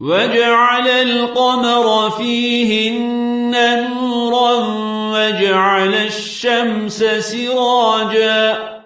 وجعل القمر فيهن نورا وجعل الشمس سراجا